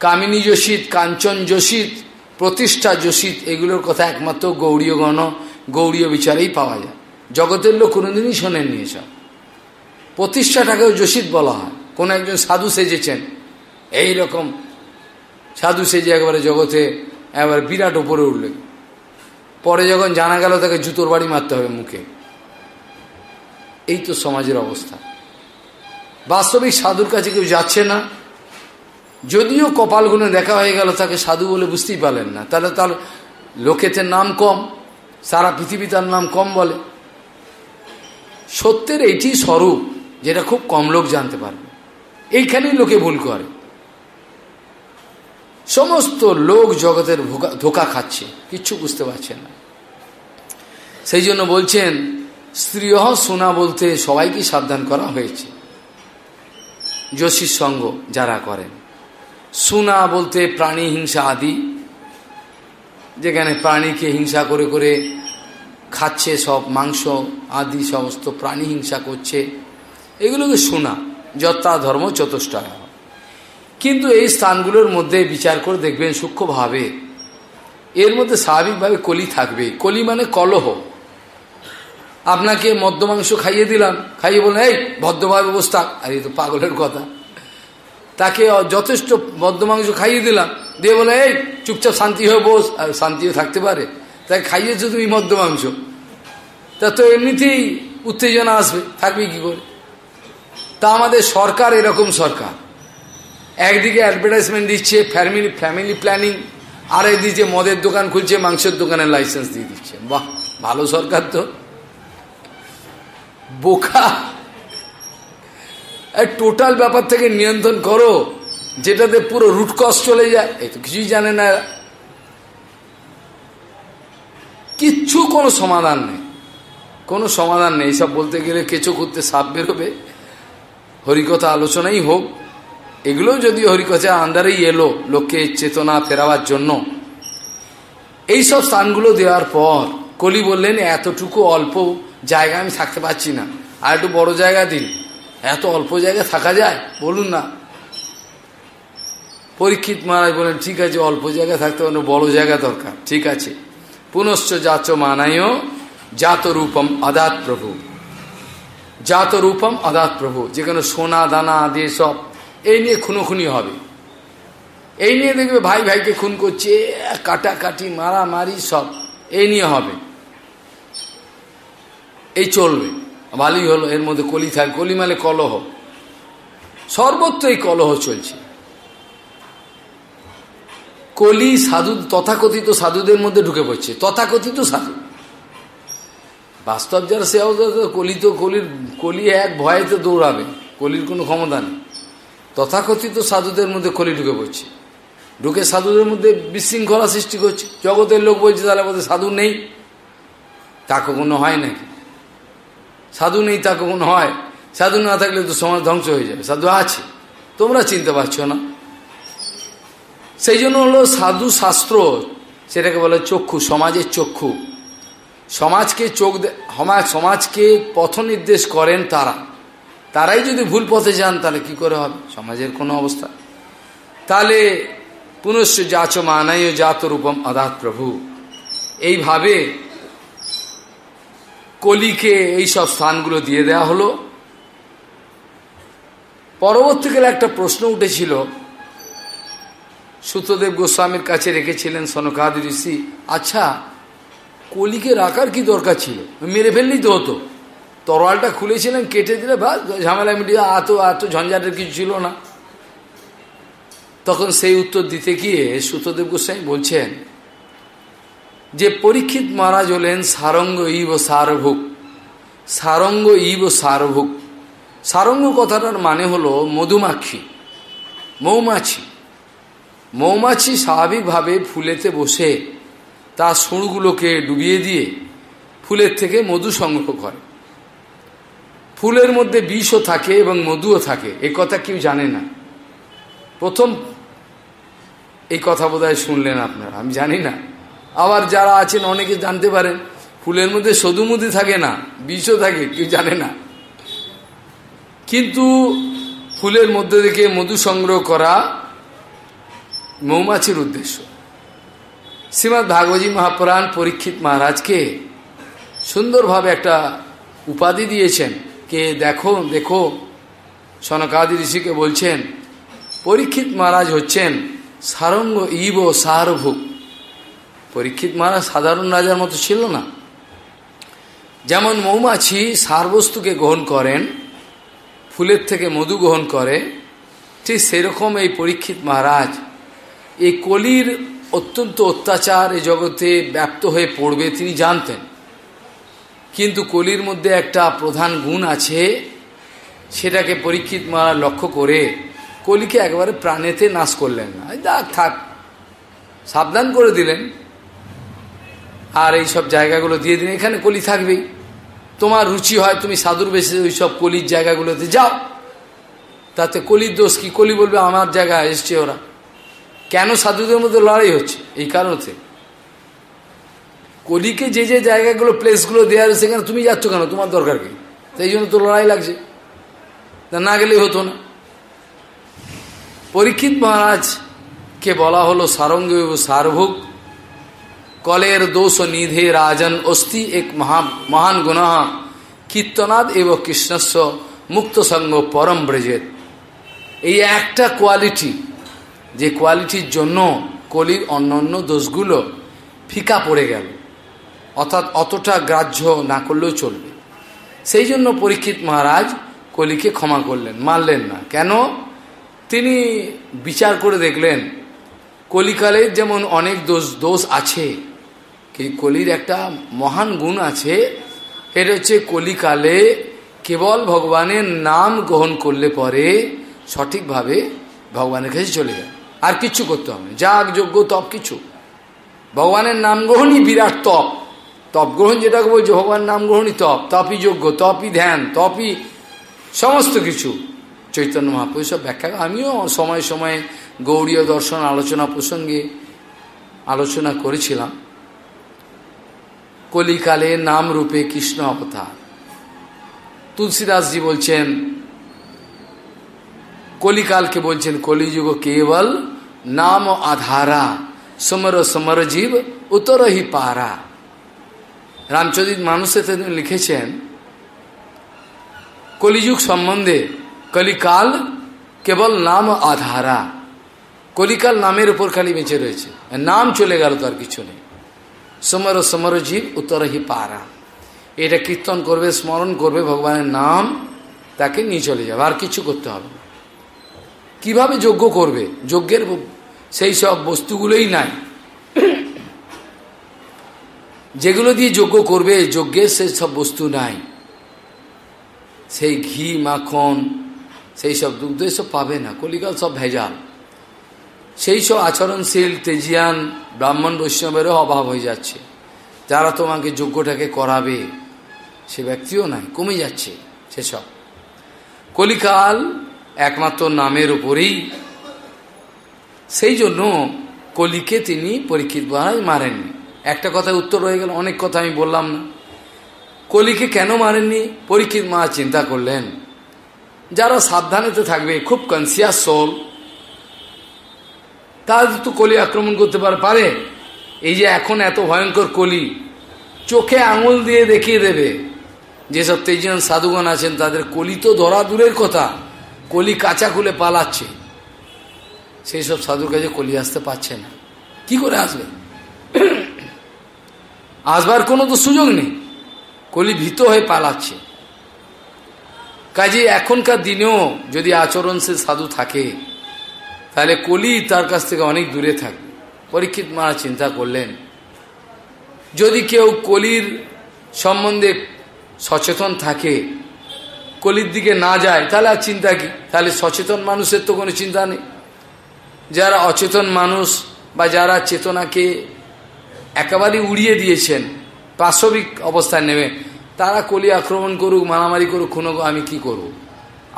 [SPEAKER 1] কামিনী যোশিত, কাঞ্চন যোশিত, প্রতিষ্ঠা যোশীত, এগুলোর কথা একমাত্র গৌরীয়গণ গৌরীয় বিচারেই পাওয়া যায়। জগতের লোক কোনোদিনই শোনেননি এসব। প্রতিষ্ঠাটাকেও যোশিত বলা হয়। কোনো একজন সাধু সেজেছেন। এই রকম সাধু সেজে একবারে জগতে একবার বিরাট ওপরে উঠলেন পরে যখন জানা গেল তাকে জুতোর বাড়ি মারতে হবে মুখে। এই তো সমাজের অবস্থা। বাস্তবিক সাধুর কাছে কেউ যাচ্ছে না। যদিও কপালগুলো দেখা হয়ে গেল, তাকে সাধু বলে বুঝতেই পারলেন না। তাহলে তার লোকেতে নাম কম, সারা পৃথিবী তার নাম কম বলে। সত্যের এইটি স্বরূপ যেটা খুব কম লোক জানতে পারবে। এইখানেই লোকে ভুল করে। সমস্ত লোক জগতের ধোকা খাচ্ছে, কিচ্ছু বুঝতে পারছে না। সেই জন্য বলছেন স্ত্রীহ সোনা বলতে সবাইকে সাবধান করা হয়েছে। যোশীর সঙ্গ যারা করেন। সোনা বলতে প্রাণী হিংসা আদি, যেখানে প্রাণীকে হিংসা করে করে খাচ্ছে সব মাংস আদি সমস্ত প্রাণী হিংসা করছে, এগুলোকে সোনা যত্তা ধর্ম চতুষ্টয়। কিন্তু এই স্থানগুলোর মধ্যে বিচার করে দেখবেন সূক্ষ্মভাবে এর মধ্যে স্বাভাবিকভাবে কলি থাকবে। কলি মানে কলহ। আপনাকে মদ্য মাংস খাইয়ে দিলাম। খাইয়ে বললেন, এই, ভদ্রভাবে বসতা আর এই তো পাগলের কথা। তাকে যথেষ্ট মদ্য মাংস খাইয়ে দিলাম। দিয়ে বলে, এই, চুপচাপ শান্তি হয়ে বস। আর শান্তিও থাকতে পারে। তাই খাইয়েছো তুমি মদ্য মাংস। তা তো এমনিতেই উত্তেজনা আসবে। থাকবে কি করে? তা আমাদের সরকার এরকম সরকার। একদিকে অ্যাডভার্টাইজমেন্ট দিচ্ছে ফ্যামিলি ফ্যামিলি প্ল্যানিং আর একদিকে মদের দোকান খুলছে, মাংসের দোকানের লাইসেন্স দিয়ে দিচ্ছে। বাহ, ভালো সরকার তো। বোকা। টোটাল ব্যাপার থেকে নিয়ন্ত্রণ করো, যেটাতে পুরো রুটকস চলে যায়। এই তো কিছুই জানে না কিচ্ছু কোনো সমাধান নেই। কোনো সমাধান নেই। সব বলতে গেলে কেঁচো করতে সাপ বেরোবে। হরিকথা আলোচনাই হোক। এগুলোও যদি হরিকথা আন্দারেই এলো লোককে চেতনা ফেরাবার জন্য। এই সব স্থানগুলো দেওয়ার পর কলি বললেন, এতটুকু অল্প জায়গা আমি থাকতে পারছি না। আর একটু বড় জায়গা দিন। এত অল্প জায়গা থাকা যায়? বলুন না। পরীক্ষিত মহারাজ বলেন ঠিক আছে, অল্প জায়গা থাকতে পারে বড় জায়গা দরকার। ঠিক আছে। পুনশ্চ যাচ মানায় জাত রূপম আদাত প্রভু। জাত রূপম আদাত প্রভু, যেখানে সোনা দানা আদি সব এই নিয়ে খুনোখুনি হবে। এই নিয়ে দেখবে ভাই ভাইকে খুন করছে, কাটাকাটি, মারামারি সব। এই নিয়ে হবে। এই চলবে। ভালোই হলো, এর মধ্যে কলি থাক, কলি মানে কলহ। সর্বত্র এই কলহ চলছে। কলি সাধু, তথাকথিত সাধুদের মধ্যে ঢুকে পড়ছে। তথাকথিত সাধু। বাস্তব যারা সে কলি তো কলির, কলি এক ভয়েতে দৌড়াবে। কলির কোনো ক্ষমতা নেই। তথাকথিত সাধুদের মধ্যে কলি ঢুকে পড়ছে। ঢুকে সাধুদের মধ্যে বিশৃঙ্খলা সৃষ্টি করছে। জগতের লোক বলছে, তাহলে বলতে সাধু নেই। তা কখনো হয় নাকি? সাধু নেই, তা কখনো হয়। সাধু না থাকলে তো সমাজ ধ্বংস হয়ে যাবে। সাধু আছে। তোমরা চিনতে পারছ না। সেই জন্য হলো সাধু শাস্ত্র, সেটাকে বলে চক্ষু, সমাজের চক্ষু। সমাজকে চোখ সমাজকে পথ নির্দেশ করেন তারা। তারাই যদি ভুল পথে যান, তাহলে কি করে হবে? সমাজের কোনো অবস্থা। তাহলে পুনশ্চ যাচ মানায় জাত রূপম আদাত প্রভু। এইভাবে কলিকে এই সব স্থানগুলো দিয়ে দেয়া হলো। পরবর্তীকালে একটা প্রশ্ন উঠেছিল। সুতদেব গোস্বামীর কাছে রেখেছিলেন সনকাদ ঋষি আচ্ছা কলিকে রাখার কি দরকার ছিল? মেরে ফেললেই তো হতো। তরোয়ালটা খুলেছিলেন, কেটে দিলে বা ঝামেলা মিডিয়া এত এত ঝঞ্ঝাটের কিছু ছিল না। তখন সেই উত্তর দিতে গিয়ে সুতদেব গোস্বামী বলছেন, যে পরীক্ষিত মহারাজ হলেন সারঙ্গ ইব সারভুক সারঙ্গ ইব সারভুক সারঙ্গ কথাটার মানে হলো মধুমাক্ষী, মৌমাছি। মৌমাছি স্বাভাবিকভাবে ফুলেতে বসে, তার সুরগুলোকে ডুবিয়ে দিয়ে ফুলের থেকে মধু সংগ্রহ করে। ফুলের মধ্যে বিষও থাকে এবং মধুও থাকে। এই কথা কেউ জানে না। প্রথম এই কথা বোধহয় শুনলেন আপনারা, আমি জানি না। আবার যারা আছেন অনেকে জানতে পারেন, ফুলের মধ্যে সদুমুদি থাকে না, বিষও থাকে, কেউ জানে না। কিন্তু ফুলের মধ্যে থেকে মধু সংগ্রহ করা মৌমাছির উদ্দেশ্য। শ্রীমৎ ভাগবতী মহাপুরাণ পরীক্ষিত মহারাজকে সুন্দরভাবে একটা উপাধি দিয়েছেন। কে দেখো দেখো। সনকাদি ঋষিকে বলছেন, পরীক্ষিত মহারাজ হচ্ছেন সারঙ্গ ইব সারভুক পরীক্ষিত মহারাজ সাধারণ রাজার মতো ছিল না। যেমন মৌমাছি সারবস্তুকে গ্রহণ করেন, ফুলের থেকে মধু গ্রহণ করে, ঠিক সেরকম এই পরীক্ষিত মহারাজ এই কলির অত্যন্ত অত্যাচার এই জগতে ব্যপ্ত হয়ে পড়বে তিনি জানতেন। কিন্তু কলির মধ্যে একটা প্রধান গুণ আছে, সেটাকে পরীক্ষিত মারা লক্ষ্য করে কলিকে একবারে প্রাণেতে নাশ করলেন না। যাক, থাক, সাবধান করে দিলেন। আর এই সব জায়গাগুলো দিয়ে দিন এখানে কলি থাকবেই। তোমার রুচি হয়, তুমি সাধুর বেশি ওই সব কলির জায়গাগুলোতে যাও। তাতে কলির দোষ কি? কলি বলবে, আমার জায়গায় এসছে ওরা। কেন সাধুদের মধ্যে লড়াই হচ্ছে? এই কারণে। কলিকে যে যে জায়গাগুলো প্লেসগুলো দেওয়া সেখানে তুমি যাচ্ছ কেন? তোমার দরকার কি? সেই জন্য তো লড়াই লাগছে। তা না গেলেই হতো না। পরীক্ষিত মহারাজকে বলা হলো সারঙ্গ সারভোগ কলের দোষ নিধে রাজন অস্তি এক মহা মহান গুণ কীর্তনাদ এব কৃষ্ণস্ব মুক্ত সঙ্গ পরম ব্রজের এই একটা কোয়ালিটি যে কোয়ালিটির জন্য কলির অন্যান্য দোষগুলো ফিকা পড়ে গেল। অর্থাৎ অতটা গ্রাহ্য না করলেও চলবে। সেই জন্য পরীক্ষিত মহারাজ কলিকে ক্ষমা করলেন, মানলেন না। কেন? তিনি বিচার করে দেখলেন কলিকালের যেমন অনেক দোষ দোষ আছে কলির একটা মহান গুণ আছে, এটা হচ্ছে কলিকালে কেবল ভগবানের নাম গ্রহণ করলে পরে সঠিকভাবে ভগবানের কাছে চলে যায়। আর কিছু করতে হবে যাগ যোগ্য তপ, কিছু। ভগবানের নাম গ্রহণই বিরাট তপ। তপ গ্রহণ যেটাকে বলছে ভগবান নাম গ্রহণই তপ, তপই যোগ্য তপই ধ্যান, তপই সমস্ত কিছু। চৈতন্য মহাপুর সব ব্যাখ্যা আমিও সময় সময়ে গৌরীয় দর্শন, আলোচনা প্রসঙ্গে আলোচনা করেছিলাম। কলিকালে নাম রূপে কৃষ্ণ অবতার। তুলসীদাসজি বলছেন, কলিকালকে বলছেন কলিযুগ কেবল নাম আধারা, সমর সমর জীব উত্তরহি পারা। রামচরিত মানুষে তিনি লিখেছেন, কলিযুগ সম্বন্ধে কলিকাল কেবল নাম আধারা। কলিকাল নামের উপর খালি বেঁচে রয়েছে। নাম চলে গেল তো আর কিছু নেই। সমর সমর জীব উত্তরহি পারা। এটা কীর্তন করবে, স্মরণ করবে ভগবানের নাম, তাকে নিয়ে চলে যাবে। আর কিছু করতে হবে কীভাবে যজ্ঞ করবে? যজ্ঞের সেই সব বস্তুগুলোই নাই। যেগুলো দিয়ে যজ্ঞ করবে যজ্ঞের সেই সব বস্তু নাই। সেই ঘি, মাখন, সেই সব দুগ্ধ এসব পাবে না, কলিকাল সব ভেজাল। সেই সব আচরণশীল, তেজিয়ান, ব্রাহ্মণ, বৈষ্ণবেরও অভাব হয়ে যাচ্ছে। যারা তোমাকে যজ্ঞটাকে করাবে, সে ব্যক্তিও নাই, কমে যাচ্ছে সেসব। কলিকাল একমাত্র নামের উপরেই। সেই জন্য কলিকে তিনি পরীক্ষিত মারেননি। একটা কথায় উত্তর হয়ে গেল, অনেক কথা আমি বললাম না। কলিকে কেন মারেননি? পরীক্ষিত মা চিন্তা করলেন। যারা সাবধানেতে থাকবে, খুব কনসিয়াস সোল তারা তো কলি আক্রমণ করতে পারে এই যে এখন এত ভয়ঙ্কর কলি, চোখে আঙুল দিয়ে দেখিয়ে দেবে। যেসব তেজন সাধুগণ আছেন, তাদের কলি তো ধরা দূরের কথা। কলি কাঁচা খুলে পালাচ্ছে। সেই সব সাধুর কাছে কলি আসতে পারছে না। কি করে আসবে? আসবার কোনো তো সুযোগ নেই। কলি ভীত হয়ে পালাচ্ছে। কাজে এখনকার দিনেও যদি আচরণ সে সাধু থাকে, তাহলে কলি তার কাছ থেকে অনেক দূরে থাকবে। পরীক্ষিত মারা চিন্তা করলেন, যদি কেউ কলির সম্বন্ধে সচেতন থাকে, কলির দিকে না যায়, তাহলে আর চিন্তা কি? তাহলে সচেতন মানুষের তো কোনো চিন্তা নেই। যারা অচেতন মানুষ বা যারা চেতনাকে একেবারে উড়িয়ে দিয়েছেন। পাশবিক অবস্থায় নেবে তারা কলি আক্রমণ করুক, মারামারি করুক কোনো আমি কি করব।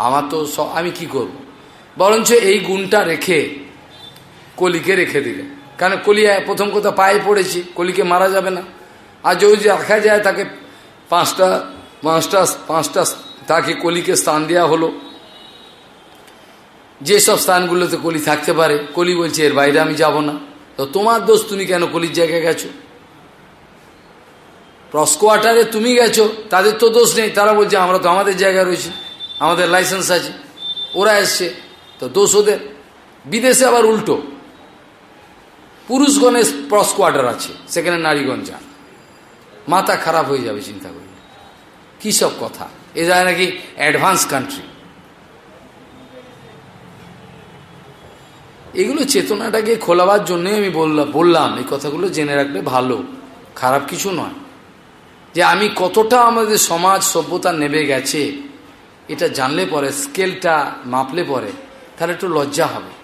[SPEAKER 1] আমার তো আমি কি করব। বরঞ্চ এই গুণটা রেখে কলিকে রেখে দিলে কারণ কলি প্রথম কথা পায়ে পড়েছি, কলিকে মারা যাবে না। আর যদি রাখা যায় তাকে পাঁচটা পাঁচটা পাঁচটা তাকে কলিকে স্থান দেওয়া হলো। যেসব স্থানগুলোতে কলি থাকতে পারে, কলি বলছে, এর বাইরে আমি যাব না। তো তোমার দোষ তুমি কেন কলির জায়গায় গেছো? ক্রস কোয়ার্টারে তুমি গেছো, তাদের তো দোষ নেই। তারা বলছে, আমরা তো আমাদের জায়গায় রয়েছি, আমাদের লাইসেন্স আছে, ওরা এসছে, তো দোষ ওদের। বিদেশে আবার উল্টো। পুরুষগণের ক্রস কোয়ার্টার আছে, সেখানে নারীগণ যান। মাথা খারাপ হয়ে যাবে, চিন্তা করি কী সব কথা? এ যায় নাকি অ্যাডভান্স কান্ট্রি এগুলো চেতনাটাকে খোলাবার জন্যই আমি বললাম বললাম, এই কথাগুলো জেনে রাখলে ভালো। খারাপ কিছু নয়। যে আমি কতটা আমাদের সমাজ সভ্যতা নেবে গেছে, এটা জানলে পরে, স্কেলটা মাপলে পরে, তাহলে একটু লজ্জা হবে।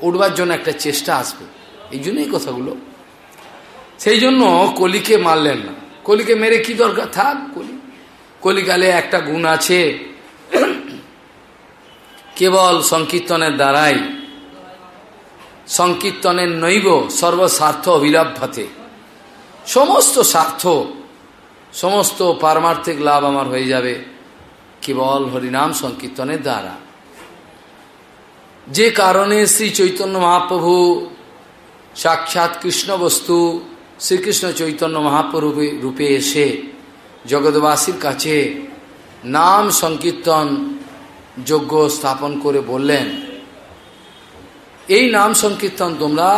[SPEAKER 1] উঠবার জন্য একটা চেষ্টা আসবে। এই জন্যই কথাগুলো। সেই জন্য কলিকে মারলেন না। কলিকে মেরে কি দরকার? থাক, কলি। কলিকালে একটা গুণ আছে। কেবল সংকীর্তনের দ্বারাই সংকীর্তনের নৈব সর্বস্বার্থ অবিলভ্যতে সমস্ত স্বার্থ, সমস্ত পারমার্থিক লাভ আমার হয়ে যাবে কেবল হরিনাম সংকীর্তনের দ্বারা। যে কারণে শ্রী চৈতন্য মহাপ্রভু সাক্ষাৎ কৃষ্ণ বস্তু, শ্রীকৃষ্ণ চৈতন্য মহাপ্রভূপে রূপে এসে জগৎবাসীর কাছে নাম সংকীর্তন যোগ্য স্থাপন করে বললেন এই নাম সংকীর্তন তোমরা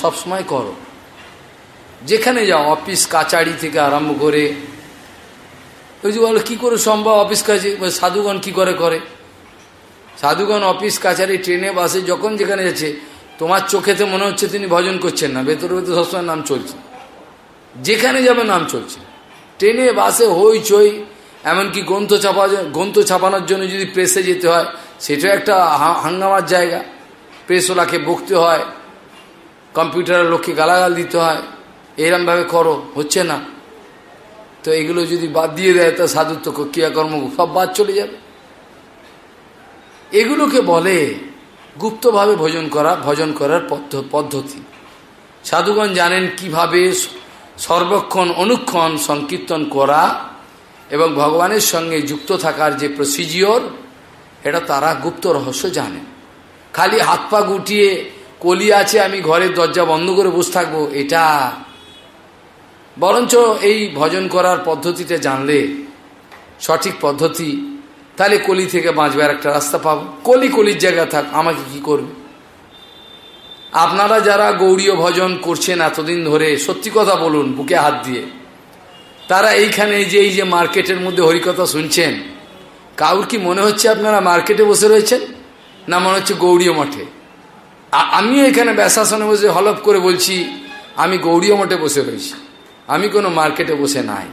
[SPEAKER 1] সবসময় করো। যেখানে যাও, অফিস, কাচারি থেকে আরম্ভ করে, ওই যে বলো, কী করে সম্ভব অফিস কাছে সাধুগণ কি করে করে? সাধুগণ অফিস কাছারি ট্রেনে, বাসে, যখন যেখানে যাচ্ছে, তোমার চোখেতে মনে হচ্ছে তিনি ভজন করছেন না, ভেতরে ভেতরে সবসময় নাম চলছে। যেখানে যাবে নাম চলছে। ট্রেনে, বাসে, হই চই, এমনকি গ্রন্থ ছাপা গ্রন্থ ছাপানোর জন্য যদি প্রেসে যেতে হয়, সেটাও একটা হাঙ্গামার জায়গা। প্রেসওয়ালাকে বকতে হয়, কম্পিউটারের লোককে গালাগাল দিতে হয়, এরমভাবে করো, হচ্ছে না। তো এগুলো যদি বাদ দিয়ে দেয়, তা সাধুত্ব ক্রিয়াকর্ম সব বাদ চলে যাবে। এগুলোকে বলে গুপ্তভাবে ভোজন করা, ভজন করার পদ্ধতি। সাধুগণ জানেন কীভাবে সর্বক্ষণ অনুক্ষণ সংকীর্তন করা এবং ভগবানের সঙ্গে যুক্ত থাকার যে প্রসিজিওর এটা তারা গুপ্ত রহস্য জানে খালি হাত পা গুটিয়ে কলি আছে, আমি ঘরের দরজা বন্ধ করে বসে থাকব, এটা। বরঞ্চ এই ভজন করার পদ্ধতিটা জানলে, সঠিক পদ্ধতি, তাহলে কলি থেকে বাঁচবার একটা রাস্তা পাবো। কলি কলির জায়গা থাক, আমাকে কি করবে? আপনারা যারা গৌরীয় ভজন করছেন এতদিন ধরে, সত্যি কথা বলুন, বুকে হাত দিয়ে। তারা এইখানে যে, এই যে মার্কেটের মধ্যে হরিকথা শুনছেন, কাউর কি মনে হচ্ছে আপনারা মার্কেটে বসে রয়েছেন? না মনে হচ্ছে গৌরীয় মঠে। আমিও এখানে ব্যাসাসনে বসে হলপ করে বলছি, আমি গৌরীয় মঠে বসে রয়েছি। আমি কোনো মার্কেটে বসে নাই।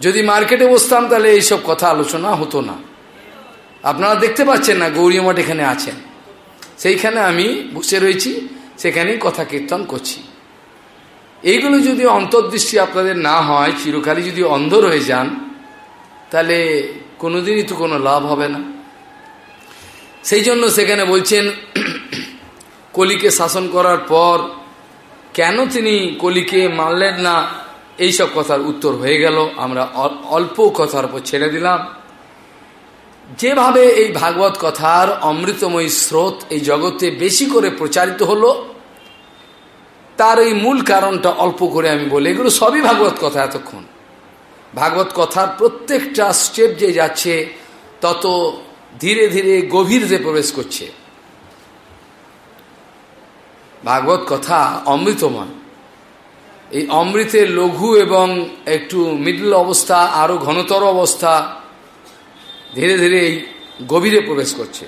[SPEAKER 1] যদি মার্কেটে বসতাম তাহলে এইসব কথা আলোচনা হতো না। আপনারা দেখতে পাচ্ছেন না গৌরী মঠ এখানে আছেন। সেইখানে আমি বসে রয়েছি, সেখানেই কথা কীর্তন করছি। এইগুলো যদি অন্তর্দৃষ্টি আপনাদের না হয়, চিরকালই যদি অন্ধ রয়ে যান, তাহলে কোনোদিনই তো কোনো লাভ হবে না। সেই জন্য সেখানে বলছেন, কলিকে শাসন করার পর কেন তিনি কলিকে মানলেন না? এইসব কথার উত্তর হয়ে গেল। আমরা অল্প কথার উপর ছেড়ে দিলাম। যেভাবে এই ভাগবত কথার অমৃতময়ী স্রোত এই জগতে বেশি করে প্রচারিত হলো, তার এই মূল কারণটা অল্প করে আমি বলি। এগুলো সবই ভাগবত কথা এতক্ষণ। ভাগবত কথার প্রত্যেকটা স্টেপ যে যাচ্ছে, তত ধীরে ধীরে গভীরতে প্রবেশ করছে। ভাগবত কথা অমৃতময়। এই অমৃতের লঘু এবং একটু মিডল অবস্থা আরও ঘনতর অবস্থা ধীরে ধীরে এই গভীরে প্রবেশ করছে।